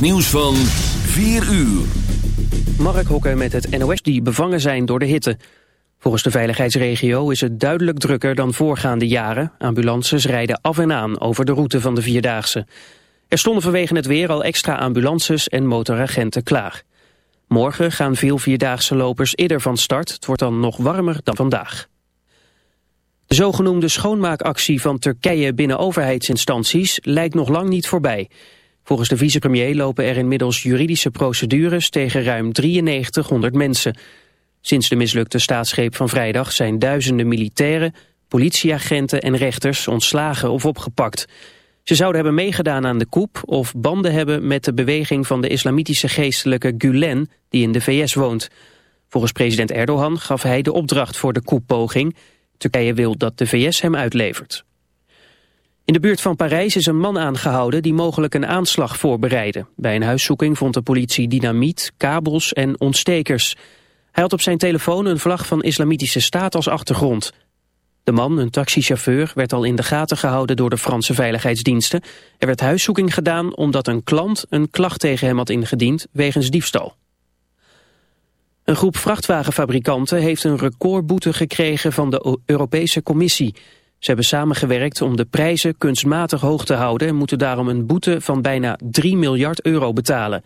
Nieuws van 4 uur. Mark Hokker met het NOS die bevangen zijn door de hitte. Volgens de veiligheidsregio is het duidelijk drukker dan voorgaande jaren. Ambulances rijden af en aan over de route van de Vierdaagse. Er stonden vanwege het weer al extra ambulances en motoragenten klaar. Morgen gaan veel Vierdaagse lopers eerder van start. Het wordt dan nog warmer dan vandaag. De zogenoemde schoonmaakactie van Turkije binnen overheidsinstanties lijkt nog lang niet voorbij. Volgens de vicepremier lopen er inmiddels juridische procedures tegen ruim 9300 mensen. Sinds de mislukte staatsgreep van vrijdag zijn duizenden militairen, politieagenten en rechters ontslagen of opgepakt. Ze zouden hebben meegedaan aan de coup of banden hebben met de beweging van de islamitische geestelijke Gulen die in de VS woont. Volgens president Erdogan gaf hij de opdracht voor de couppoging. Turkije wil dat de VS hem uitlevert. In de buurt van Parijs is een man aangehouden die mogelijk een aanslag voorbereidde. Bij een huiszoeking vond de politie dynamiet, kabels en ontstekers. Hij had op zijn telefoon een vlag van islamitische staat als achtergrond. De man, een taxichauffeur, werd al in de gaten gehouden door de Franse veiligheidsdiensten. Er werd huiszoeking gedaan omdat een klant een klacht tegen hem had ingediend wegens diefstal. Een groep vrachtwagenfabrikanten heeft een recordboete gekregen van de Europese Commissie. Ze hebben samengewerkt om de prijzen kunstmatig hoog te houden... en moeten daarom een boete van bijna 3 miljard euro betalen.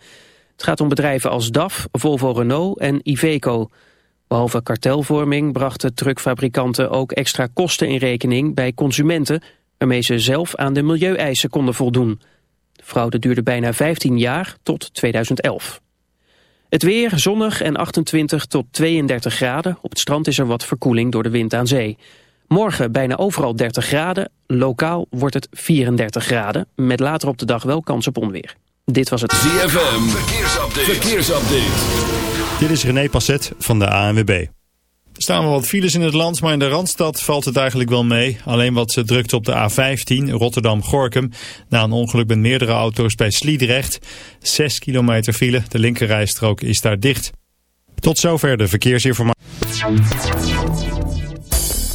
Het gaat om bedrijven als DAF, Volvo Renault en Iveco. Behalve kartelvorming brachten truckfabrikanten ook extra kosten in rekening bij consumenten... waarmee ze zelf aan de milieueisen konden voldoen. De fraude duurde bijna 15 jaar, tot 2011. Het weer zonnig en 28 tot 32 graden. Op het strand is er wat verkoeling door de wind aan zee. Morgen bijna overal 30 graden. Lokaal wordt het 34 graden. Met later op de dag wel kans op onweer. Dit was het ZFM. Verkeersupdate. Verkeersupdate. Dit is René Passet van de ANWB. Er staan wel wat files in het land, maar in de Randstad valt het eigenlijk wel mee. Alleen wat ze drukt op de A15 Rotterdam-Gorkum. Na een ongeluk met meerdere auto's bij Sliedrecht. 6 kilometer file, de linkerrijstrook is daar dicht. Tot zover de verkeersinformatie.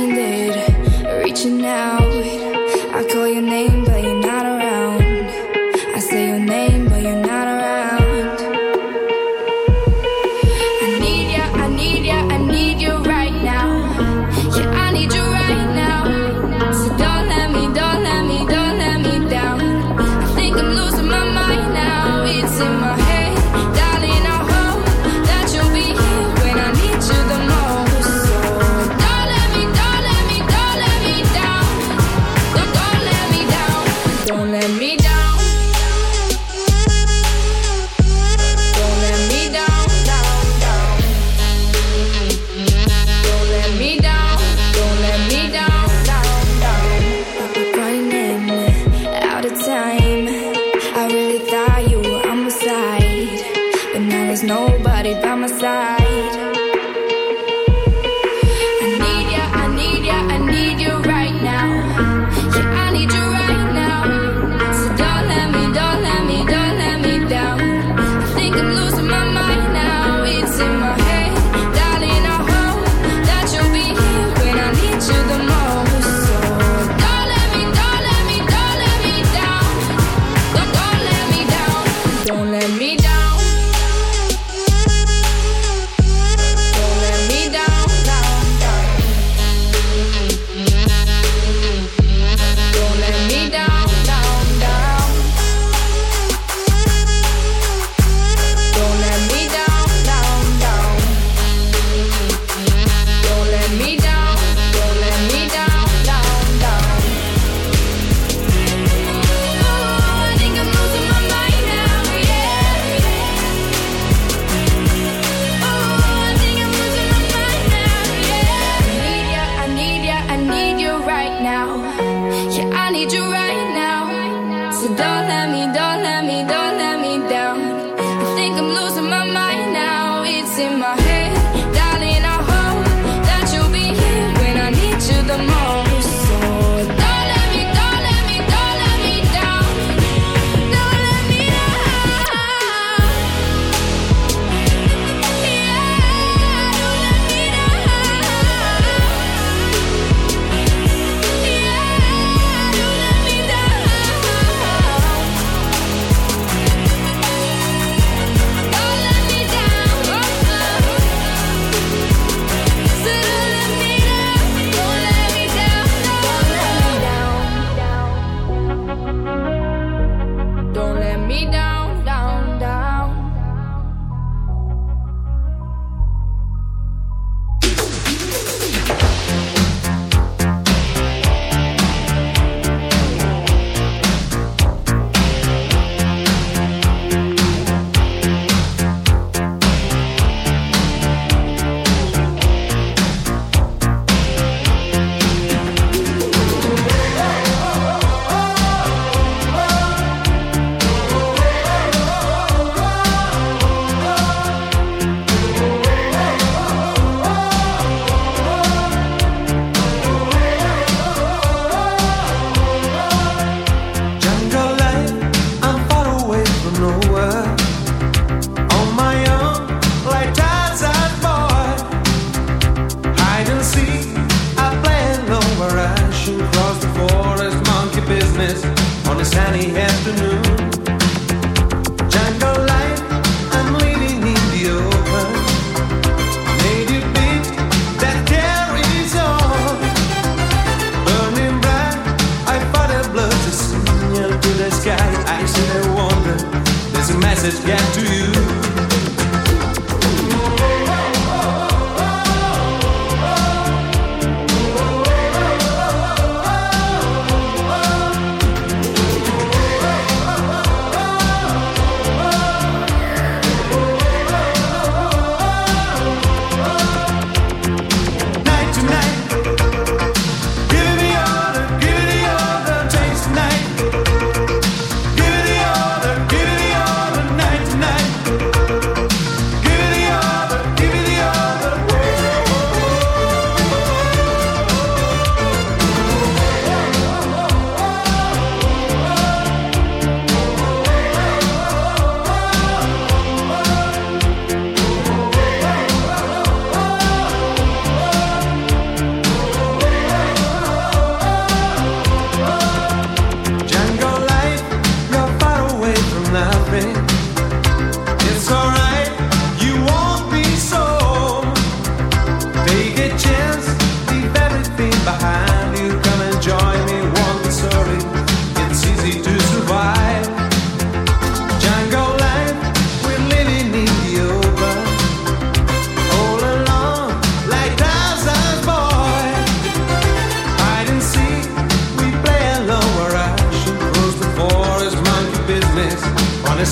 Stranded, reaching out.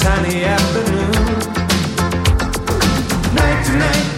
sunny afternoon. Night to night.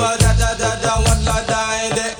Bumba da da da da, one la die. de.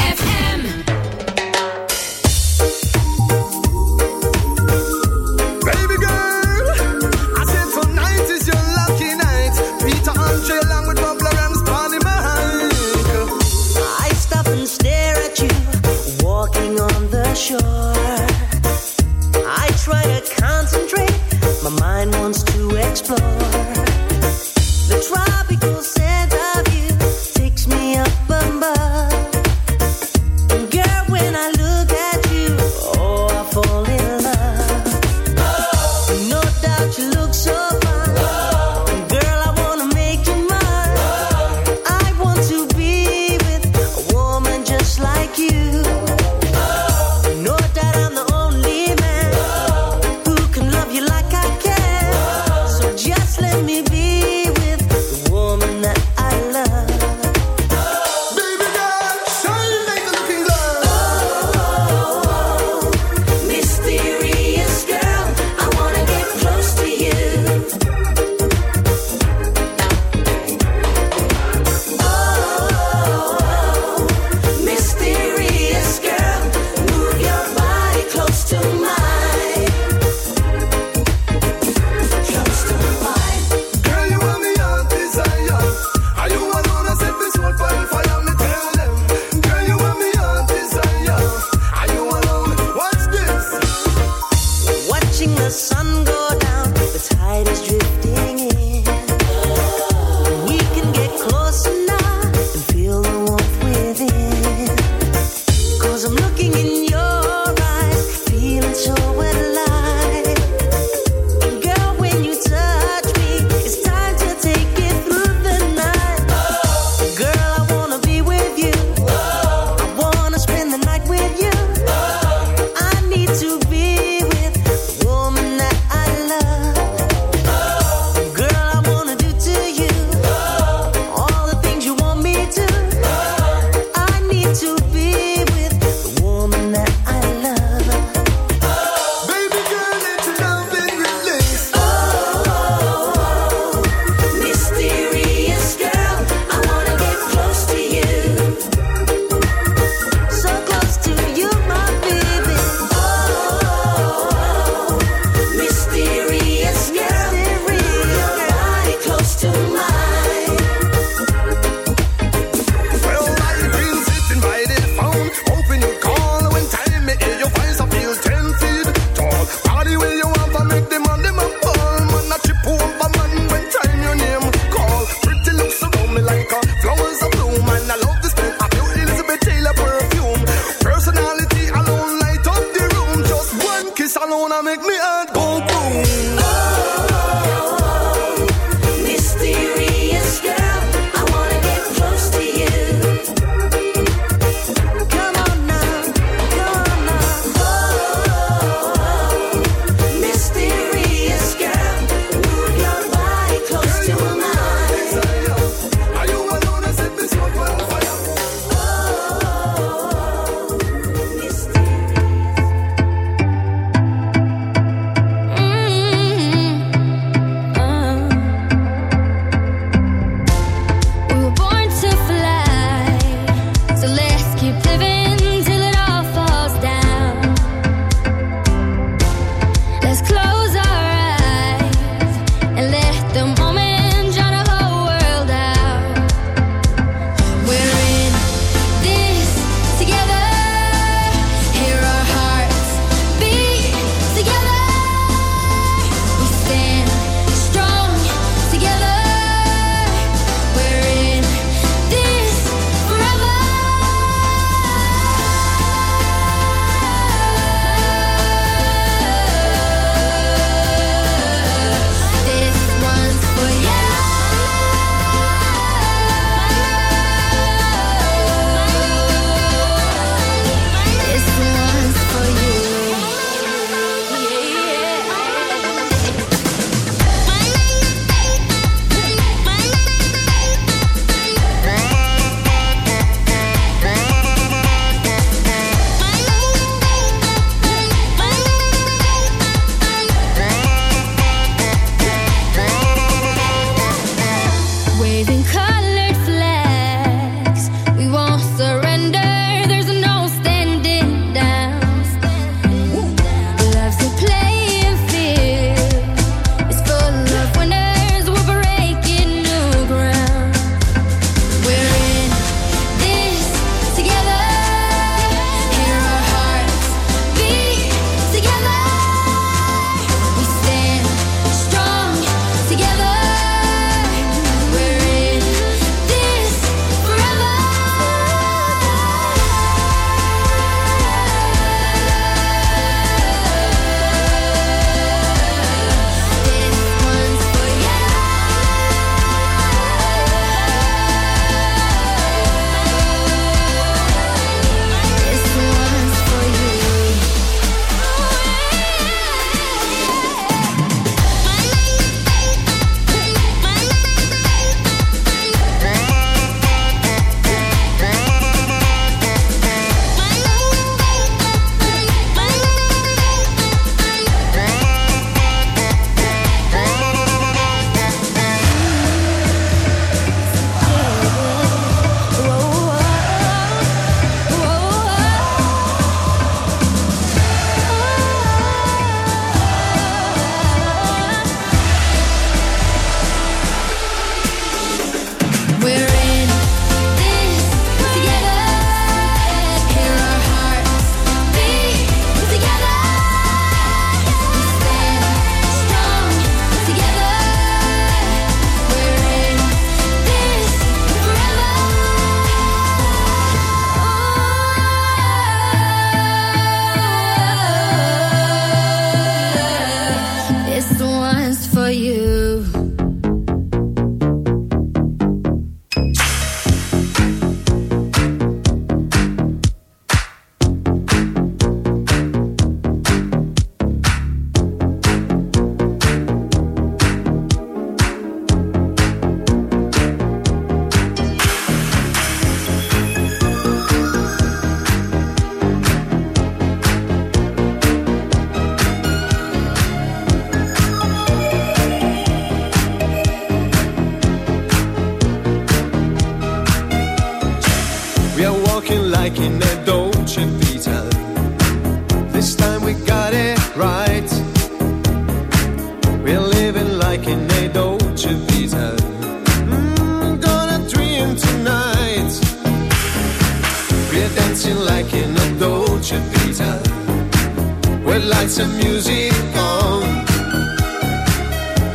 some music on.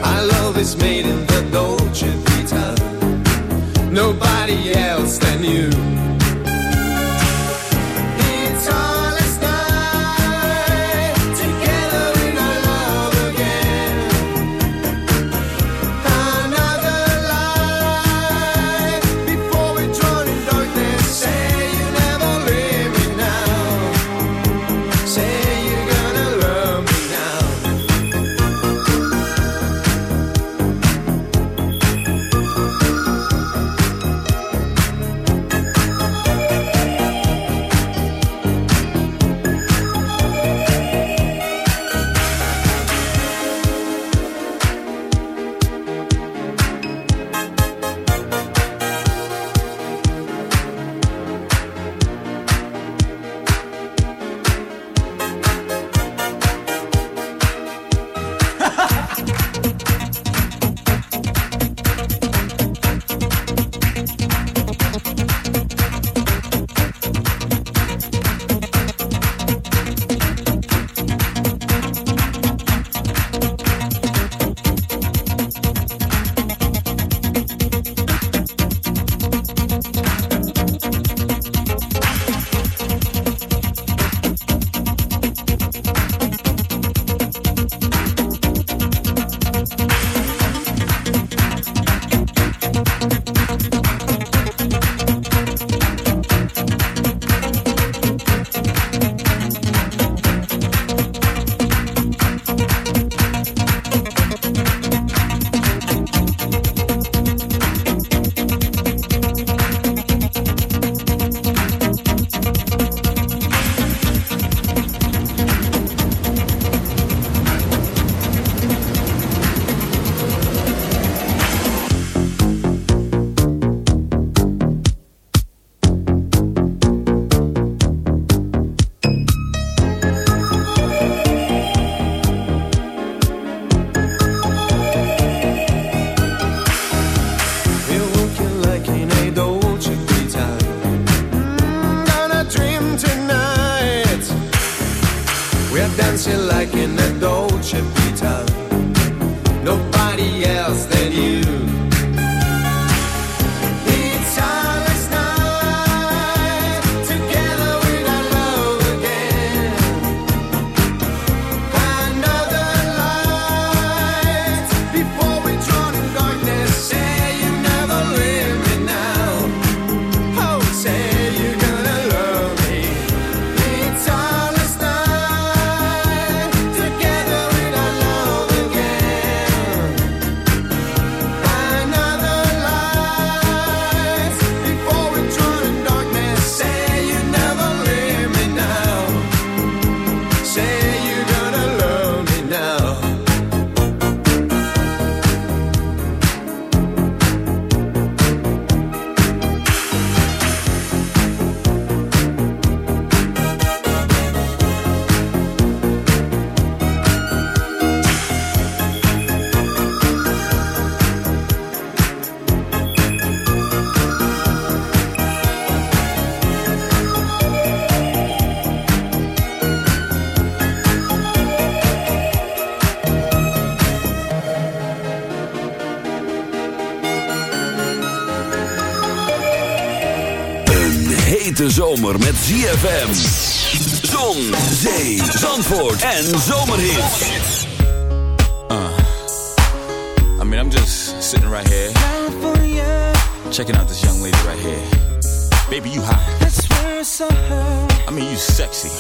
My love is made in the Dolce Vita. Nobody else than you. hete zomer met ZFM. Zon, zee, zandvoort en zomerhit. Uh, I mean, I'm just sitting right here. Checking out this young lady right here. Baby, you hot. That's where I saw her. I mean, you sexy.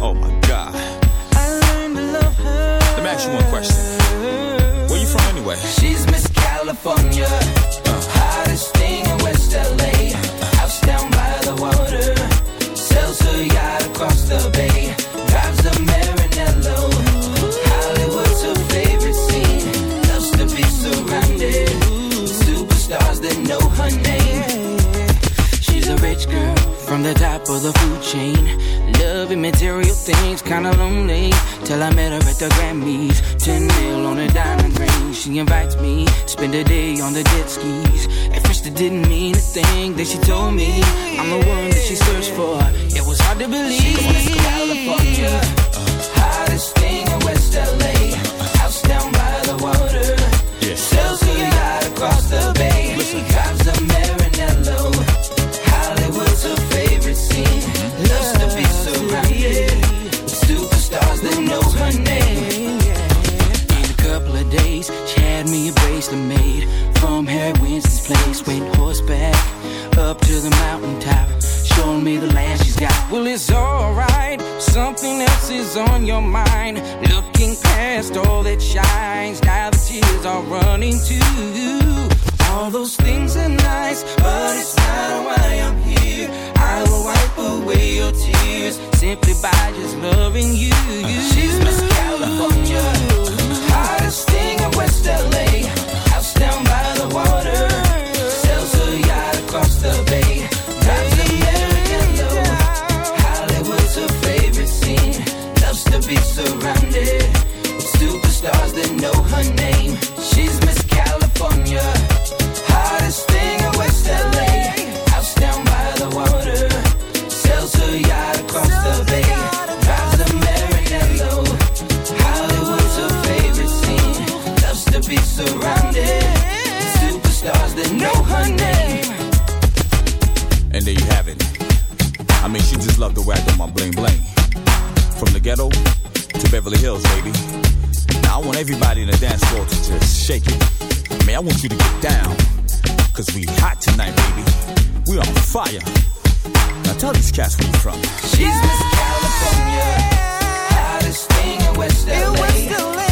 Oh my God. I learned to love her. Let me ask you one question. Where you from anyway? She's Miss California. Uh. Hottest thing in West LA The top of the food chain. Loving material things, kinda lonely. Till I met her at the Grammys. 10 mil on a diamond ring. She invites me, spend a day on the jet skis. At first it didn't mean a thing, then she told me I'm the one that she searched for. It was hard to believe. She was California, hottest thing in West LA bracelet made from Winston's place. Went horseback up to the mountaintop, showing me the land she's got. Well, it's alright. Something else is on your mind. Looking past all that shines, now the tears are running too. All those things are nice, but it's not why I'm here. I will wipe away your tears simply by just loving you. She's Miss California, mean, she just loved the way I do my bling bling. From the ghetto to Beverly Hills, baby. Now I want everybody in the dance floor to just shake it. I mean, I want you to get down. Cause we hot tonight, baby. We on fire. Now tell these cats where you from. She's Miss California. Hottest thing in West LA. House down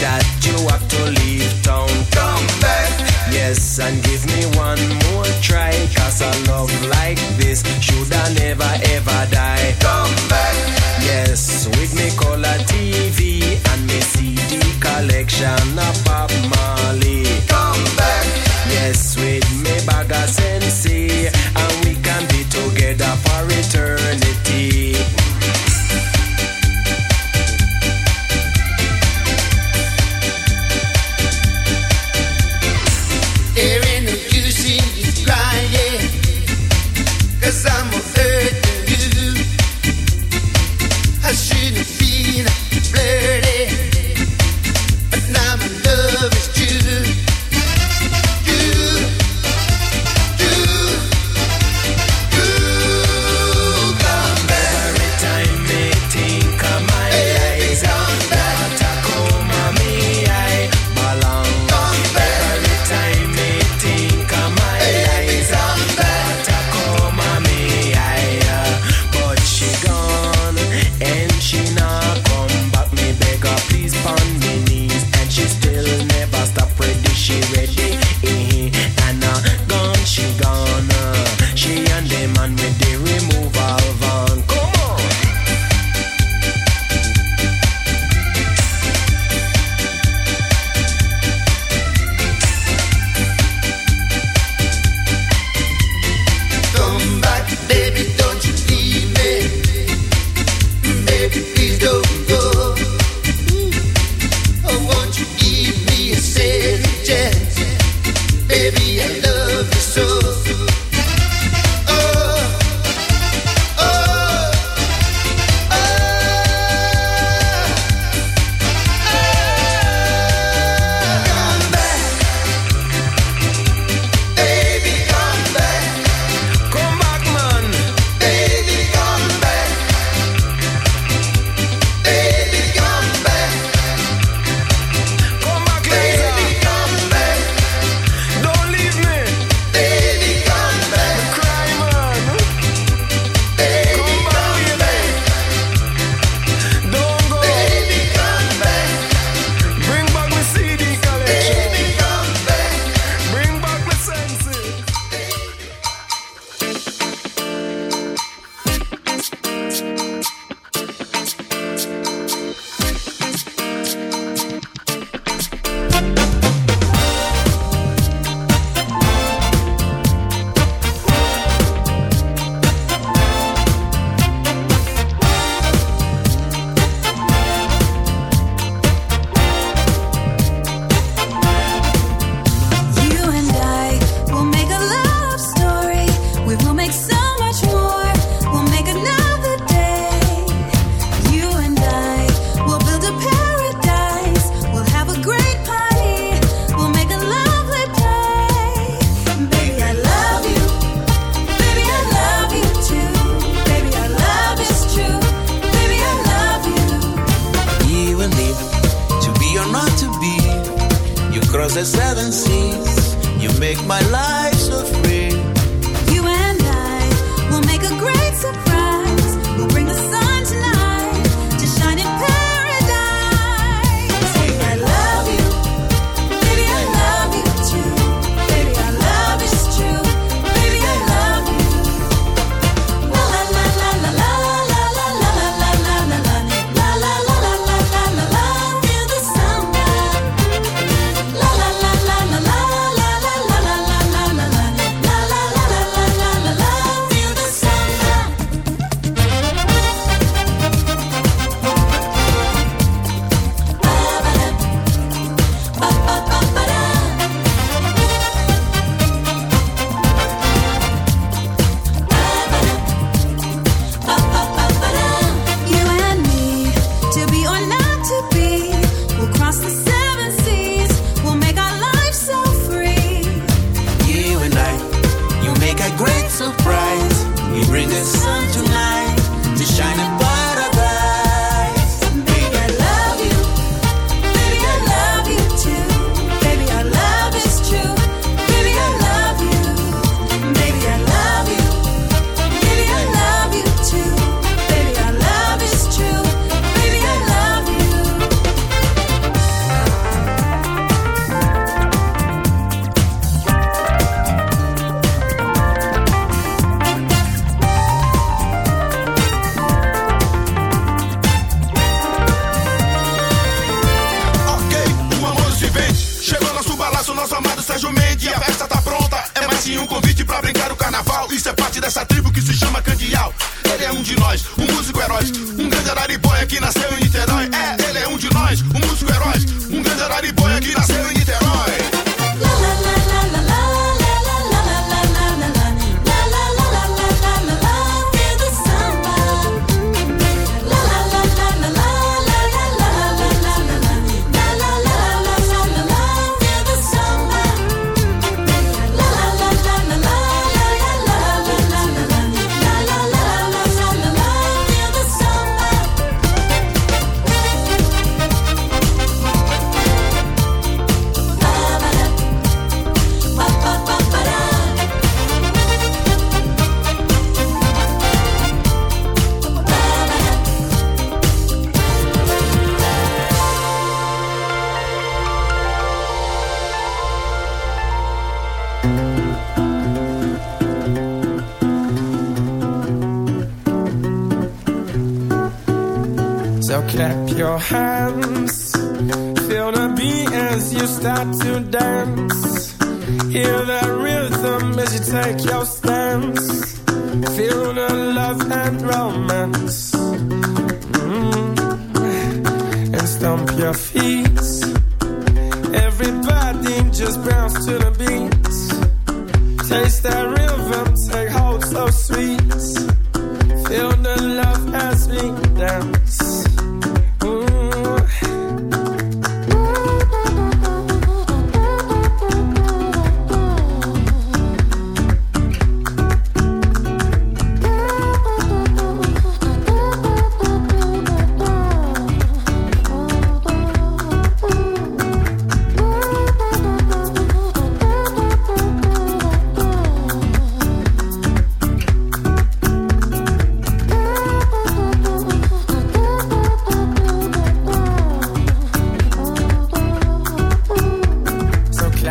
that you have to leave town. Come back. Yes, and give me one more try. Cause a love like this should I never ever die. Come back. Yes, with me color TV and me CD collection of Bob Marley. Come back. Yes,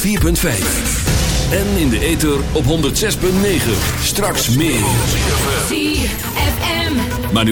4.5 En in de ether op 106.9. Straks meer. Maar nu...